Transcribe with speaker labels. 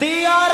Speaker 1: The